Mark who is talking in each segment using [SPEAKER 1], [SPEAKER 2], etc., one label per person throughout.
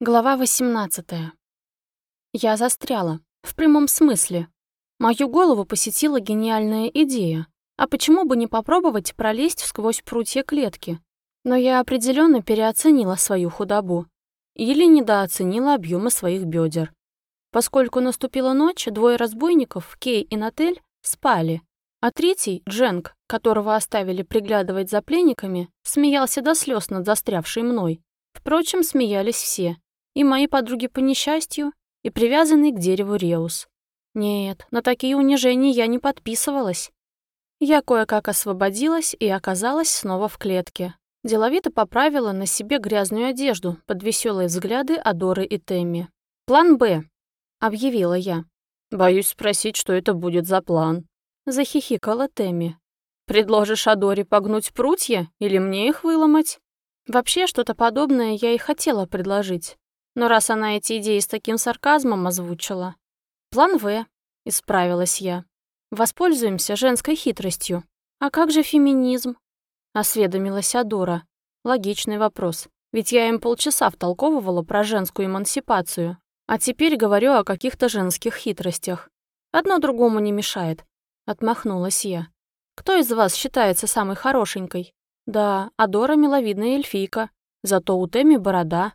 [SPEAKER 1] Глава 18. Я застряла. В прямом смысле. Мою голову посетила гениальная идея. А почему бы не попробовать пролезть сквозь прутья клетки? Но я определенно переоценила свою худобу. Или недооценила объемы своих бедер. Поскольку наступила ночь, двое разбойников, Кей и Натель, спали. А третий, Дженк, которого оставили приглядывать за пленниками, смеялся до слез над застрявшей мной. Впрочем, смеялись все и мои подруги по несчастью, и привязанный к дереву Реус. Нет, на такие унижения я не подписывалась. Я кое-как освободилась и оказалась снова в клетке. Деловито поправила на себе грязную одежду под веселые взгляды Адоры и Тэмми. «План Б», — объявила я. «Боюсь спросить, что это будет за план», — захихикала Тэмми. «Предложишь Адоре погнуть прутья или мне их выломать?» Вообще, что-то подобное я и хотела предложить. Но раз она эти идеи с таким сарказмом озвучила... План В, исправилась я. Воспользуемся женской хитростью. А как же феминизм? Осведомилась Адора. Логичный вопрос. Ведь я им полчаса втолковывала про женскую эмансипацию. А теперь говорю о каких-то женских хитростях. Одно другому не мешает. Отмахнулась я. Кто из вас считается самой хорошенькой? Да, Адора миловидная эльфийка. Зато у Теми борода,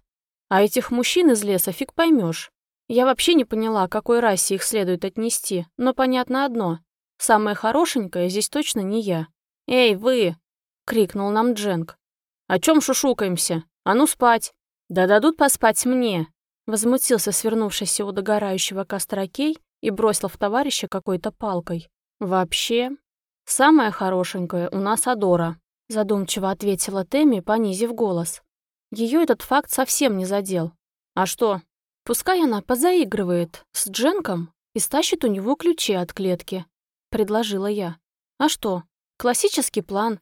[SPEAKER 1] а этих мужчин из леса фиг поймешь. Я вообще не поняла, какой расе их следует отнести, но понятно одно. Самая хорошенькая здесь точно не я. «Эй, вы!» — крикнул нам Дженк. «О чем шушукаемся? А ну спать!» «Да дадут поспать мне!» Возмутился свернувшийся у догорающего костра Кей и бросил в товарища какой-то палкой. «Вообще, самая хорошенькая у нас Адора», задумчиво ответила Тэмми, понизив голос. Ее этот факт совсем не задел. А что? Пускай она позаигрывает с Дженком и стащит у него ключи от клетки, предложила я. А что? Классический план.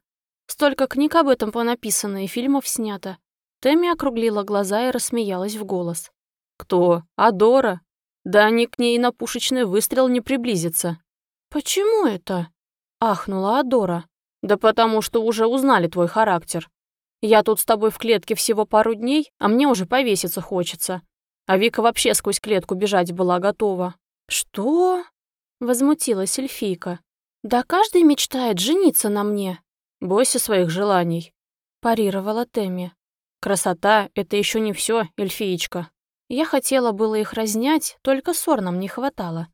[SPEAKER 1] Столько книг об этом понаписано и фильмов снято. Тэмми округлила глаза и рассмеялась в голос. «Кто? Адора? Да они к ней на пушечный выстрел не приблизятся». «Почему это?» — ахнула Адора. «Да потому что уже узнали твой характер. Я тут с тобой в клетке всего пару дней, а мне уже повеситься хочется. А Вика вообще сквозь клетку бежать была готова». «Что?» — возмутилась эльфийка. «Да каждый мечтает жениться на мне». «Бойся своих желаний», — парировала Тэмми. «Красота — это еще не все, эльфиечка». Я хотела было их разнять, только ссор нам не хватало.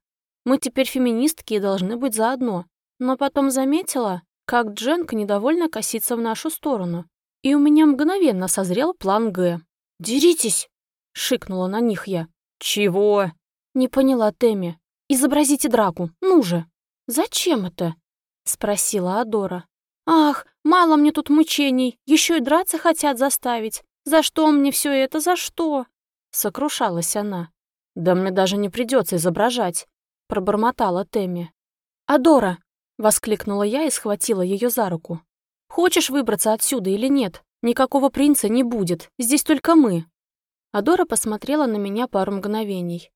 [SPEAKER 1] Мы теперь феминистки и должны быть заодно. Но потом заметила, как Дженка недовольно косится в нашу сторону и у меня мгновенно созрел план Г. «Деритесь!» — шикнула на них я. «Чего?» — не поняла Тэмми. «Изобразите драку, ну же!» «Зачем это?» — спросила Адора. «Ах, мало мне тут мучений, еще и драться хотят заставить. За что мне все это, за что?» Сокрушалась она. «Да мне даже не придется изображать», — пробормотала Тэмми. «Адора!» — воскликнула я и схватила ее за руку. Хочешь выбраться отсюда или нет? Никакого принца не будет, здесь только мы». Адора посмотрела на меня пару мгновений.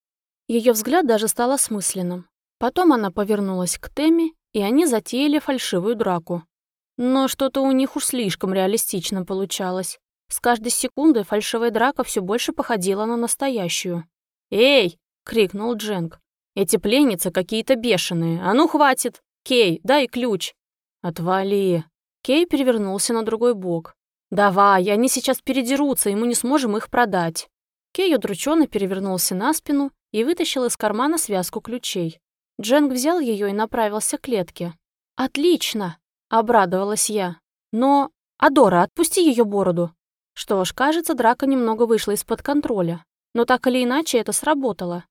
[SPEAKER 1] Ее взгляд даже стал осмысленным. Потом она повернулась к Тэмми, и они затеяли фальшивую драку. Но что-то у них уж слишком реалистично получалось. С каждой секундой фальшивая драка все больше походила на настоящую. «Эй!» — крикнул Дженк. «Эти пленницы какие-то бешеные. А ну, хватит! Кей, дай ключ!» «Отвали!» Кей перевернулся на другой бок. «Давай, они сейчас передерутся, и мы не сможем их продать». Кей удрученно перевернулся на спину и вытащил из кармана связку ключей. Дженг взял ее и направился к клетке. «Отлично!» — обрадовалась я. «Но... Адора, отпусти ее бороду!» Что ж, кажется, драка немного вышла из-под контроля. Но так или иначе это сработало.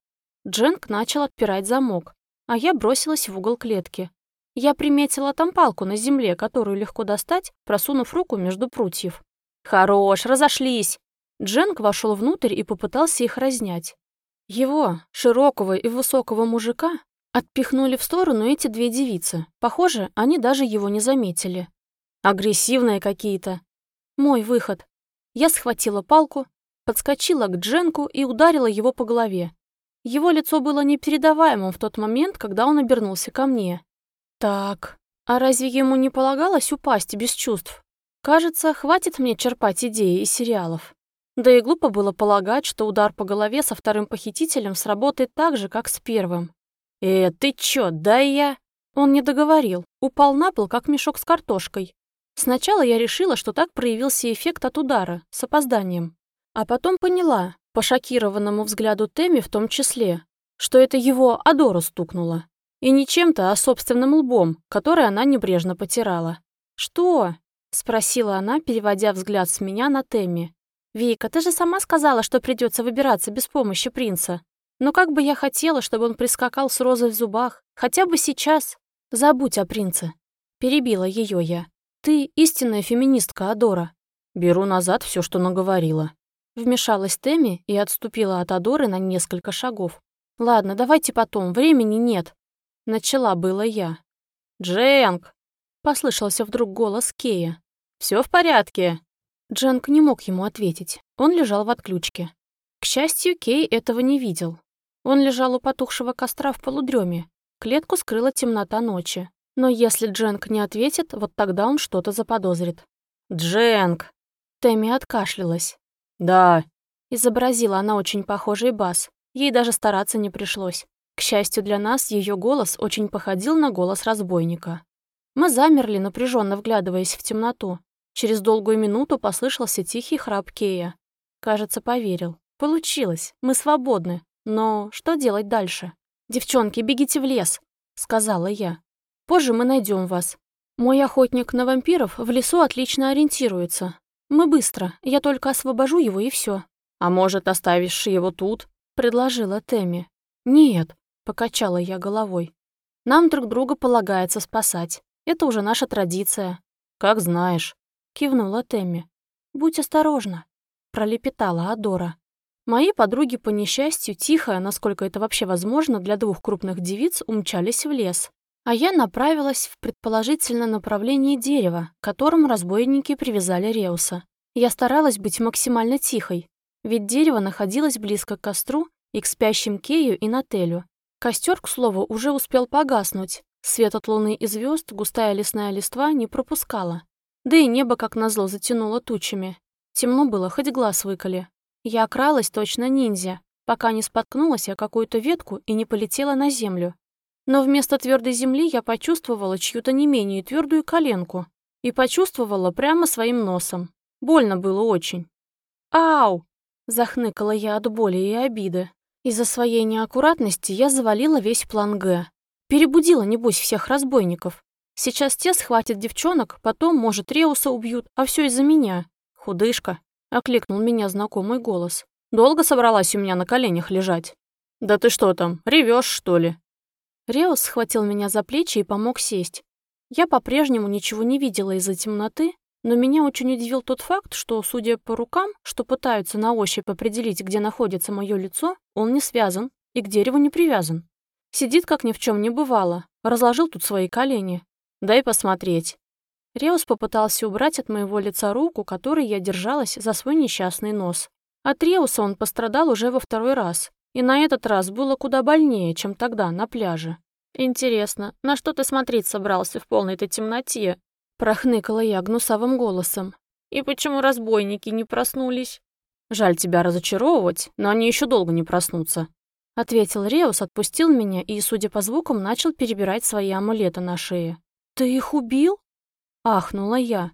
[SPEAKER 1] Дженк начал отпирать замок, а я бросилась в угол клетки. Я приметила там палку на земле, которую легко достать, просунув руку между прутьев. «Хорош, разошлись!» Дженк вошел внутрь и попытался их разнять. Его, широкого и высокого мужика, отпихнули в сторону эти две девицы. Похоже, они даже его не заметили. Агрессивные какие-то. Мой выход. Я схватила палку, подскочила к Дженку и ударила его по голове. Его лицо было непередаваемым в тот момент, когда он обернулся ко мне. Так, а разве ему не полагалось упасть без чувств? Кажется, хватит мне черпать идеи из сериалов. Да и глупо было полагать, что удар по голове со вторым похитителем сработает так же, как с первым. «Э, ты чё, да я...» Он не договорил, упал на пол, как мешок с картошкой. Сначала я решила, что так проявился эффект от удара, с опозданием. А потом поняла, по шокированному взгляду Тэмми в том числе, что это его Адора стукнула. И не чем-то, а собственным лбом, который она небрежно потирала. «Что?» — спросила она, переводя взгляд с меня на Тэмми. «Вика, ты же сама сказала, что придется выбираться без помощи принца. Но как бы я хотела, чтобы он прискакал с розой в зубах, хотя бы сейчас. Забудь о принце». Перебила ее я. «Ты истинная феминистка, Адора». «Беру назад все, что наговорила». Вмешалась Тэмми и отступила от Адоры на несколько шагов. «Ладно, давайте потом, времени нет». Начала было я. «Дженк!» — послышался вдруг голос Кея. Все в порядке?» Дженк не мог ему ответить. Он лежал в отключке. К счастью, Кей этого не видел. Он лежал у потухшего костра в полудреме. Клетку скрыла темнота ночи. Но если Дженк не ответит, вот тогда он что-то заподозрит. «Дженк!» Тэмми откашлялась. «Да». Изобразила она очень похожий бас. Ей даже стараться не пришлось. К счастью для нас, ее голос очень походил на голос разбойника. Мы замерли, напряженно вглядываясь в темноту. Через долгую минуту послышался тихий храп Кея. Кажется, поверил. Получилось, мы свободны. Но что делать дальше? «Девчонки, бегите в лес», — сказала я. «Позже мы найдем вас. Мой охотник на вампиров в лесу отлично ориентируется. Мы быстро, я только освобожу его и все. «А может, оставишь его тут?» — предложила Тэмми. «Нет», — покачала я головой. «Нам друг друга полагается спасать. Это уже наша традиция». «Как знаешь», — кивнула Тэмми. «Будь осторожна», — пролепетала Адора. Мои подруги по несчастью, тихо, насколько это вообще возможно для двух крупных девиц, умчались в лес. А я направилась в предположительно направлении дерева, к которому разбойники привязали Реуса. Я старалась быть максимально тихой, ведь дерево находилось близко к костру и к спящим Кею и Нателю. Костер, к слову, уже успел погаснуть. Свет от луны и звезд густая лесная листва не пропускала. Да и небо, как назло, затянуло тучами. Темно было, хоть глаз выколи. Я окралась точно ниндзя, пока не споткнулась о какую-то ветку и не полетела на землю. Но вместо твердой земли я почувствовала чью-то не менее твердую коленку. И почувствовала прямо своим носом. Больно было очень. «Ау!» – захныкала я от боли и обиды. Из-за своей неаккуратности я завалила весь план Г. Перебудила, небось, всех разбойников. Сейчас те схватят девчонок, потом, может, Реуса убьют, а все из-за меня. Худышка, окликнул меня знакомый голос. Долго собралась у меня на коленях лежать? Да ты что там, ревешь что ли? Реус схватил меня за плечи и помог сесть. Я по-прежнему ничего не видела из-за темноты, но меня очень удивил тот факт, что, судя по рукам, что пытаются на ощупь определить, где находится мое лицо, он не связан и к дереву не привязан. Сидит, как ни в чем не бывало, разложил тут свои колени, Дай посмотреть». Реус попытался убрать от моего лица руку, которой я держалась за свой несчастный нос. От Реуса он пострадал уже во второй раз. И на этот раз было куда больнее, чем тогда, на пляже. «Интересно, на что ты смотреть собрался в полной-то темноте?» Прохныкала я гнусавым голосом. «И почему разбойники не проснулись?» «Жаль тебя разочаровывать, но они еще долго не проснутся», ответил Реус, отпустил меня и, судя по звукам, начал перебирать свои амулеты на шее. «Ты их убил?» — ахнула я.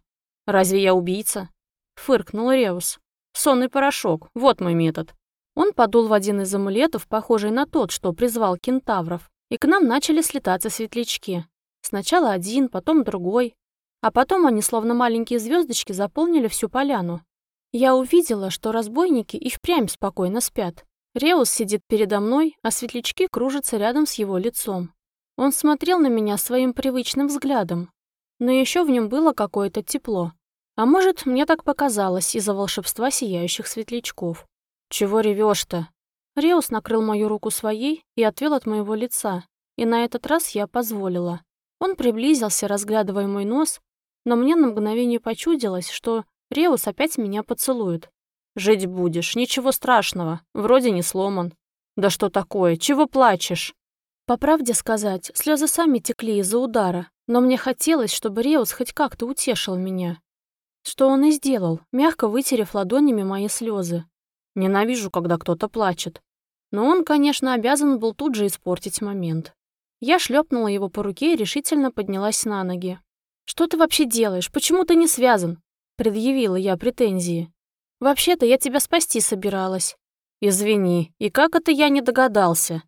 [SPEAKER 1] «Разве я убийца?» — фыркнул Реус. «Сонный порошок, вот мой метод». Он подул в один из амулетов, похожий на тот, что призвал кентавров, и к нам начали слетаться светлячки. Сначала один, потом другой. А потом они, словно маленькие звездочки, заполнили всю поляну. Я увидела, что разбойники и впрямь спокойно спят. Реус сидит передо мной, а светлячки кружатся рядом с его лицом. Он смотрел на меня своим привычным взглядом, но еще в нем было какое-то тепло. А может, мне так показалось из-за волшебства сияющих светлячков. «Чего ревешь-то?» Реус накрыл мою руку своей и отвел от моего лица, и на этот раз я позволила. Он приблизился, разглядывая мой нос, но мне на мгновение почудилось, что Реус опять меня поцелует. «Жить будешь, ничего страшного, вроде не сломан». «Да что такое, чего плачешь?» По правде сказать, слезы сами текли из-за удара, но мне хотелось, чтобы Реус хоть как-то утешил меня. Что он и сделал, мягко вытерев ладонями мои слезы. Ненавижу, когда кто-то плачет. Но он, конечно, обязан был тут же испортить момент. Я шлепнула его по руке и решительно поднялась на ноги. «Что ты вообще делаешь? Почему ты не связан?» Предъявила я претензии. «Вообще-то я тебя спасти собиралась». «Извини, и как это я не догадался?»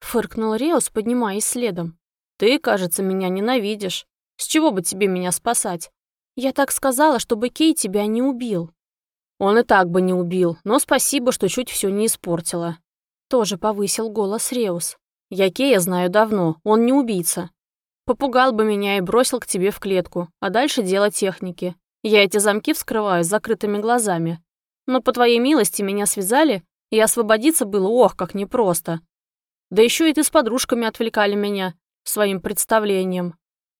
[SPEAKER 1] Фыркнул Реус, поднимаясь следом. «Ты, кажется, меня ненавидишь. С чего бы тебе меня спасать?» «Я так сказала, чтобы Кей тебя не убил». «Он и так бы не убил, но спасибо, что чуть все не испортила». Тоже повысил голос Реус. «Я Кея знаю давно, он не убийца. Попугал бы меня и бросил к тебе в клетку, а дальше дело техники. Я эти замки вскрываю с закрытыми глазами. Но по твоей милости меня связали, и освободиться было ох, как непросто. Да еще и ты с подружками отвлекали меня своим представлением.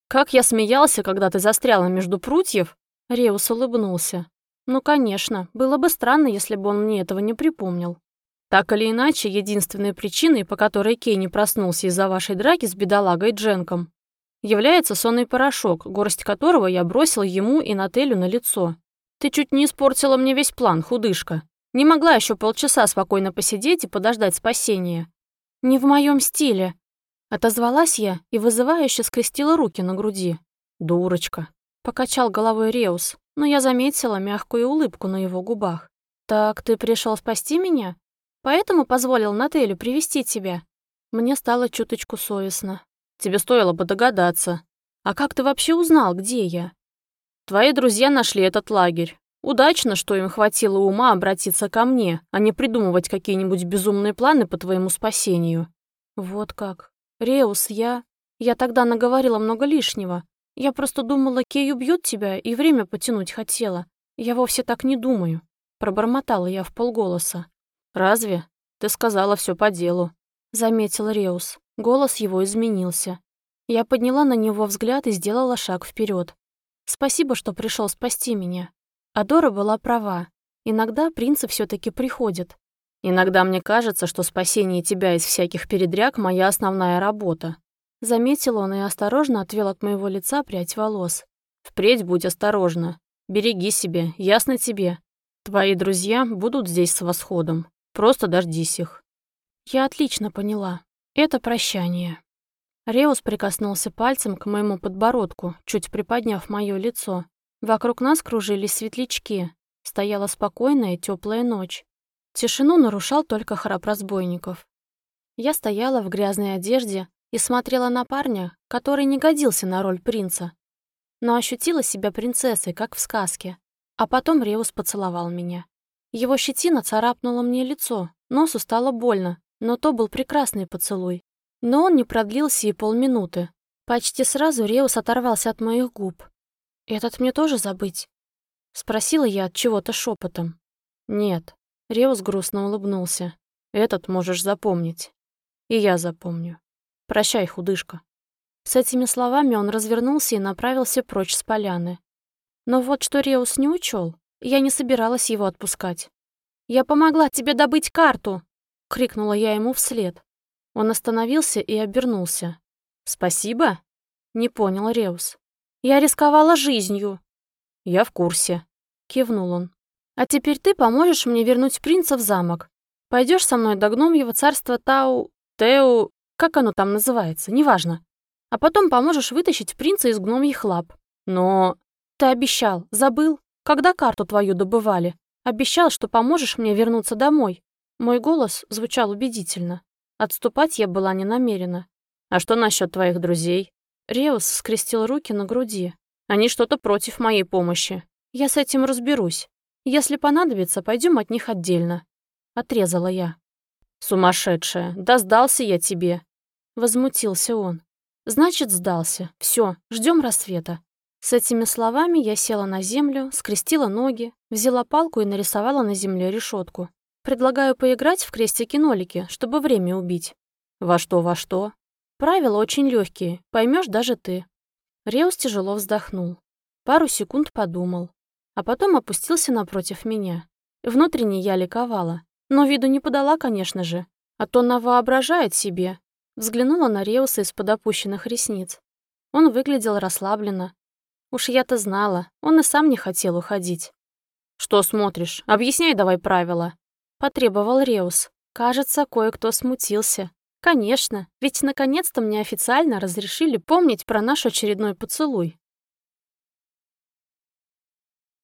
[SPEAKER 1] Как я смеялся, когда ты застряла между прутьев?» Реус улыбнулся. «Ну, конечно, было бы странно, если бы он мне этого не припомнил. Так или иначе, единственной причиной, по которой Кей не проснулся из-за вашей драки с бедолагой Дженком, является сонный порошок, горсть которого я бросил ему и Нателю на лицо. Ты чуть не испортила мне весь план, худышка. Не могла еще полчаса спокойно посидеть и подождать спасения. Не в моем стиле. Отозвалась я и вызывающе скрестила руки на груди. Дурочка. Покачал головой Реус, но я заметила мягкую улыбку на его губах. «Так ты пришел спасти меня? Поэтому позволил Нателю привести тебя?» Мне стало чуточку совестно. «Тебе стоило бы догадаться. А как ты вообще узнал, где я?» «Твои друзья нашли этот лагерь. Удачно, что им хватило ума обратиться ко мне, а не придумывать какие-нибудь безумные планы по твоему спасению. Вот как. Реус, я... Я тогда наговорила много лишнего. Я просто думала, Кей убьет тебя и время потянуть хотела. Я вовсе так не думаю. Пробормотала я в полголоса. «Разве? Ты сказала все по делу», — заметил Реус. Голос его изменился. Я подняла на него взгляд и сделала шаг вперед. «Спасибо, что пришел спасти меня. Адора была права. Иногда принцы все таки приходят. Иногда мне кажется, что спасение тебя из всяких передряг — моя основная работа. Заметил он и осторожно отвел от моего лица прядь волос. Впредь будь осторожна. Береги себя, ясно тебе. Твои друзья будут здесь с восходом. Просто дождись их. Я отлично поняла. Это прощание. Реус прикоснулся пальцем к моему подбородку, чуть приподняв мое лицо. Вокруг нас кружились светлячки. Стояла спокойная теплая ночь. Тишину нарушал только храп разбойников. Я стояла в грязной одежде и смотрела на парня, который не годился на роль принца, но ощутила себя принцессой, как в сказке. А потом Реус поцеловал меня. Его щетина царапнула мне лицо, носу стало больно, но то был прекрасный поцелуй. Но он не продлился и полминуты. Почти сразу Реус оторвался от моих губ. «Этот мне тоже забыть?» Спросила я от чего-то шепотом. «Нет». Реус грустно улыбнулся. «Этот можешь запомнить. И я запомню. Прощай, худышка». С этими словами он развернулся и направился прочь с поляны. Но вот что Реус не учел, я не собиралась его отпускать. «Я помогла тебе добыть карту!» — крикнула я ему вслед. Он остановился и обернулся. «Спасибо?» — не понял Реус. Я рисковала жизнью». «Я в курсе», — кивнул он. «А теперь ты поможешь мне вернуть принца в замок. Пойдешь со мной до гномьего царства Тау... Теу... Как оно там называется? Неважно. А потом поможешь вытащить принца из гномьих лап. Но... Ты обещал, забыл, когда карту твою добывали. Обещал, что поможешь мне вернуться домой. Мой голос звучал убедительно. Отступать я была не намерена. А что насчет твоих друзей? Реус скрестил руки на груди. «Они что-то против моей помощи. Я с этим разберусь. Если понадобится, пойдем от них отдельно». Отрезала я. «Сумасшедшая! Да сдался я тебе!» Возмутился он. «Значит, сдался. Все, ждем рассвета». С этими словами я села на землю, скрестила ноги, взяла палку и нарисовала на земле решетку. Предлагаю поиграть в крестики-нолики, чтобы время убить. Во что, во что? Правила очень легкие, поймешь даже ты. Реус тяжело вздохнул. Пару секунд подумал. А потом опустился напротив меня. Внутренне я ликовала. Но виду не подала, конечно же. А то она воображает себе. Взглянула на Реуса из-под опущенных ресниц. Он выглядел расслабленно. Уж я-то знала, он и сам не хотел уходить. «Что смотришь? Объясняй давай правила», — потребовал Реус. Кажется, кое-кто смутился. Конечно, ведь наконец-то мне официально разрешили помнить про наш очередной поцелуй.